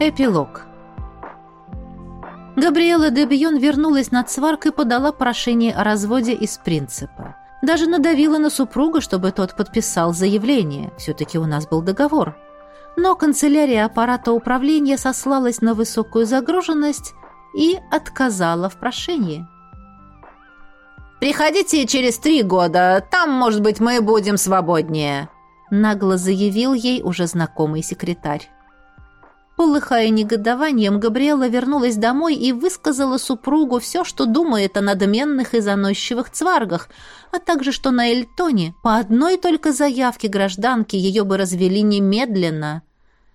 Эпилог. Габриэла де Бион вернулась на Цварк и подала прошение о разводе из принципа. Даже надавила на супруга, чтобы тот подписал заявление. Все-таки у нас был договор. Но канцелярия аппарата управления сослалась на высокую загруженность и отказала в прошении. «Приходите через три года, там, может быть, мы будем свободнее», нагло заявил ей уже знакомый секретарь. Полыхая негодованием, Габриэла вернулась домой и высказала супругу все, что думает о надменных и заносчивых цваргах, а также, что на Эльтоне по одной только заявке гражданки ее бы развели немедленно.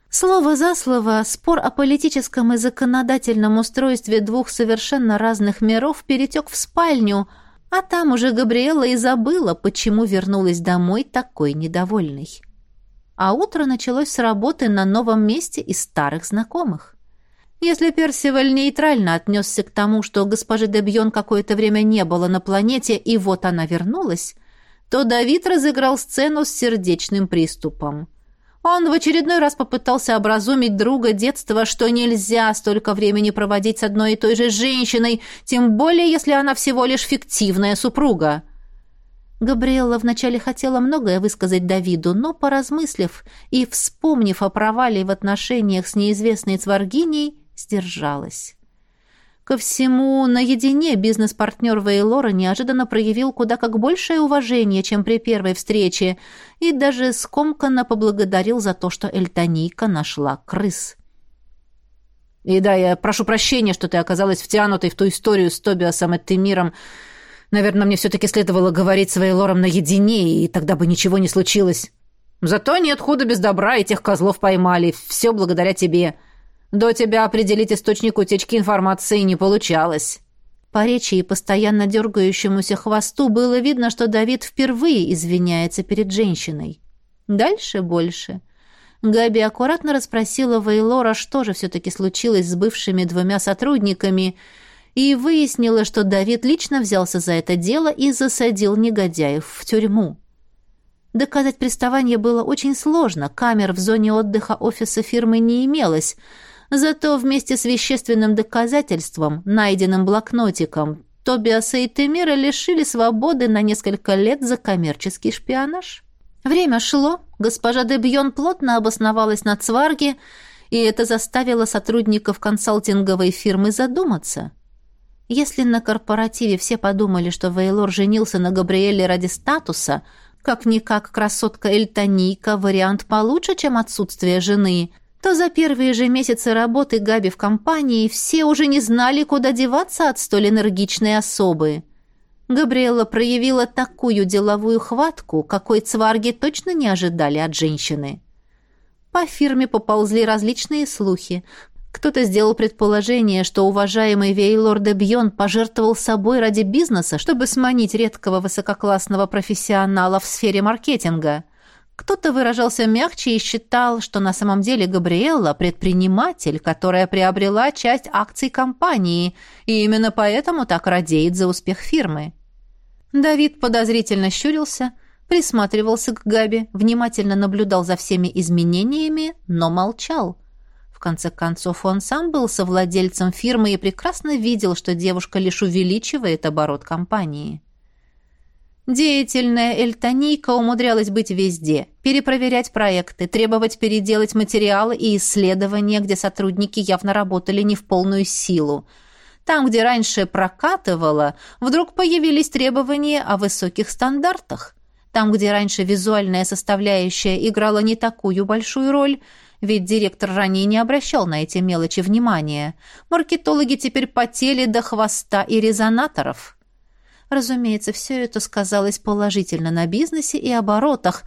Слово за слово, спор о политическом и законодательном устройстве двух совершенно разных миров перетек в спальню, а там уже Габриэла и забыла, почему вернулась домой такой недовольной а утро началось с работы на новом месте из старых знакомых. Если Персиваль нейтрально отнесся к тому, что госпожи Дебьон какое-то время не было на планете, и вот она вернулась, то Давид разыграл сцену с сердечным приступом. Он в очередной раз попытался образумить друга детства, что нельзя столько времени проводить с одной и той же женщиной, тем более, если она всего лишь фиктивная супруга. Габриэлла вначале хотела многое высказать Давиду, но, поразмыслив и вспомнив о провале в отношениях с неизвестной Цваргиней, сдержалась. Ко всему, наедине бизнес-партнер Вейлора неожиданно проявил куда как большее уважение, чем при первой встрече, и даже скомканно поблагодарил за то, что Эльтонийка нашла крыс. «И да, я прошу прощения, что ты оказалась втянутой в ту историю с Тобиасом и Темиром, Наверное, мне все-таки следовало говорить с Вейлором наедине, и тогда бы ничего не случилось. Зато нет худа без добра, и тех козлов поймали. Все благодаря тебе. До тебя определить источник утечки информации не получалось». По речи и постоянно дергающемуся хвосту было видно, что Давид впервые извиняется перед женщиной. Дальше больше. Габи аккуратно расспросила Вейлора, что же все-таки случилось с бывшими двумя сотрудниками, и выяснила, что Давид лично взялся за это дело и засадил негодяев в тюрьму. Доказать приставание было очень сложно, камер в зоне отдыха офиса фирмы не имелось, зато вместе с вещественным доказательством, найденным блокнотиком, Тобиаса и Темира лишили свободы на несколько лет за коммерческий шпионаж. Время шло, госпожа Дебьон плотно обосновалась на Цварге, и это заставило сотрудников консалтинговой фирмы задуматься. Если на корпоративе все подумали, что Вейлор женился на Габриэле ради статуса, как-никак красотка Эльтонийка – вариант получше, чем отсутствие жены, то за первые же месяцы работы Габи в компании все уже не знали, куда деваться от столь энергичной особы. Габриэла проявила такую деловую хватку, какой цварги точно не ожидали от женщины. По фирме поползли различные слухи. Кто-то сделал предположение, что уважаемый Вейлор де Бьон пожертвовал собой ради бизнеса, чтобы сманить редкого высококлассного профессионала в сфере маркетинга. Кто-то выражался мягче и считал, что на самом деле Габриэлла – предприниматель, которая приобрела часть акций компании, и именно поэтому так радеет за успех фирмы. Давид подозрительно щурился, присматривался к Габи, внимательно наблюдал за всеми изменениями, но молчал – в конце концов, он сам был совладельцем фирмы и прекрасно видел, что девушка лишь увеличивает оборот компании. Деятельная Эльтонийка умудрялась быть везде, перепроверять проекты, требовать переделать материалы и исследования, где сотрудники явно работали не в полную силу. Там, где раньше прокатывало, вдруг появились требования о высоких стандартах. Там, где раньше визуальная составляющая играла не такую большую роль – ведь директор ранее не обращал на эти мелочи внимания. Маркетологи теперь потели до хвоста и резонаторов. Разумеется, все это сказалось положительно на бизнесе и оборотах,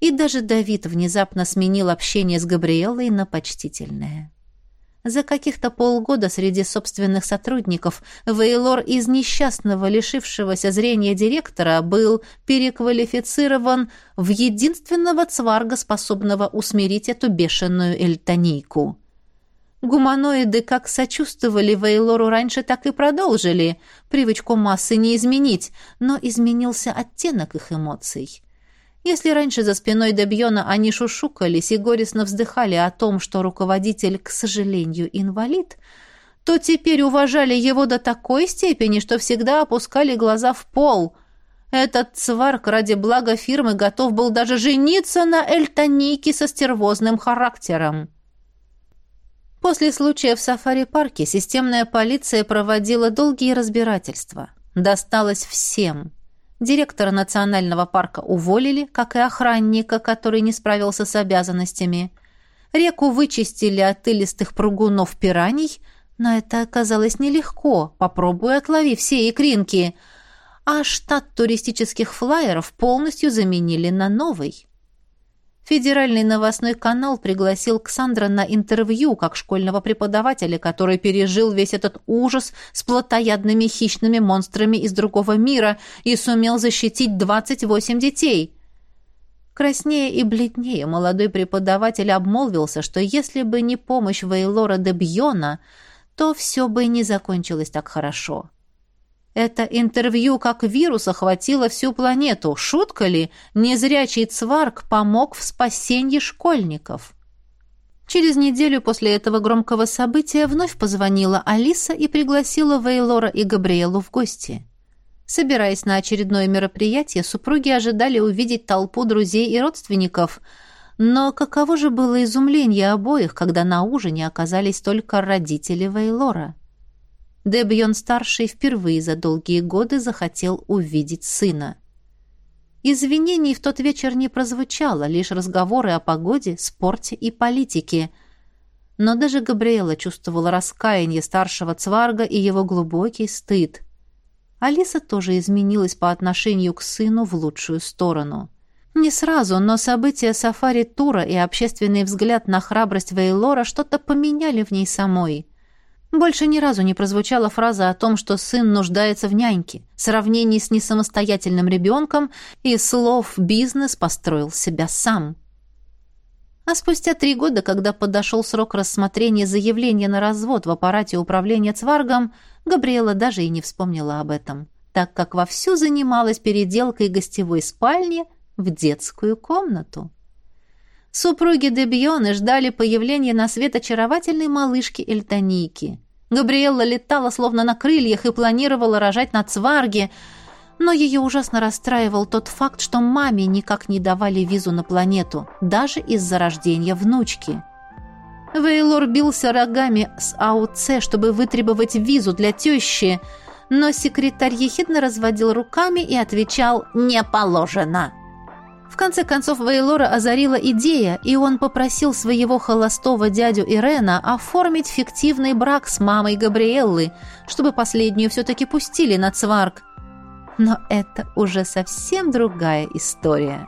и даже Давид внезапно сменил общение с Габриэлой на почтительное. За каких-то полгода среди собственных сотрудников Вейлор из несчастного, лишившегося зрения директора, был переквалифицирован в единственного цварга, способного усмирить эту бешеную эльтонийку. Гуманоиды как сочувствовали Вейлору раньше, так и продолжили. Привычку массы не изменить, но изменился оттенок их эмоций. Если раньше за спиной Дебьона они шушукались и горестно вздыхали о том, что руководитель, к сожалению, инвалид, то теперь уважали его до такой степени, что всегда опускали глаза в пол. Этот цварк ради блага фирмы готов был даже жениться на Эльтонике со стервозным характером. После случая в сафари-парке системная полиция проводила долгие разбирательства. Досталось всем. Директора национального парка уволили, как и охранника, который не справился с обязанностями. Реку вычистили от илистых пругунов пираний, но это оказалось нелегко. Попробуй отлови все икринки. А штат туристических флайеров полностью заменили на новый. Федеральный новостной канал пригласил Ксандра на интервью как школьного преподавателя, который пережил весь этот ужас с плотоядными хищными монстрами из другого мира и сумел защитить 28 детей. Краснее и бледнее молодой преподаватель обмолвился, что если бы не помощь Вейлора де Бьона, то все бы не закончилось так хорошо. Это интервью как вирус охватило всю планету. Шутка ли? Незрячий цварк помог в спасении школьников. Через неделю после этого громкого события вновь позвонила Алиса и пригласила Вейлора и Габриэлу в гости. Собираясь на очередное мероприятие, супруги ожидали увидеть толпу друзей и родственников, но каково же было изумление обоих, когда на ужине оказались только родители Вейлора. Дебьон-старший впервые за долгие годы захотел увидеть сына. Извинений в тот вечер не прозвучало, лишь разговоры о погоде, спорте и политике. Но даже Габриэла чувствовала раскаяние старшего Цварга и его глубокий стыд. Алиса тоже изменилась по отношению к сыну в лучшую сторону. Не сразу, но события сафари-тура и общественный взгляд на храбрость Вейлора что-то поменяли в ней самой – больше ни разу не прозвучала фраза о том, что сын нуждается в няньке, сравнений с несамостоятельным ребенком и слов «бизнес построил себя сам». А спустя три года, когда подошел срок рассмотрения заявления на развод в аппарате управления Цваргом, Габриэла даже и не вспомнила об этом, так как вовсю занималась переделкой гостевой спальни в детскую комнату. Супруги Дебьоны ждали появления на свет очаровательной малышки Эльтоники. Габриэлла летала словно на крыльях и планировала рожать на цварге, но ее ужасно расстраивал тот факт, что маме никак не давали визу на планету, даже из-за рождения внучки. Вейлор бился рогами с АУЦ, чтобы вытребовать визу для тещи, но секретарь ехидно разводил руками и отвечал «не положено». В конце концов Вейлора озарила идея, и он попросил своего холостого дядю Ирена оформить фиктивный брак с мамой Габриэллы, чтобы последнюю все-таки пустили на цварк. Но это уже совсем другая история.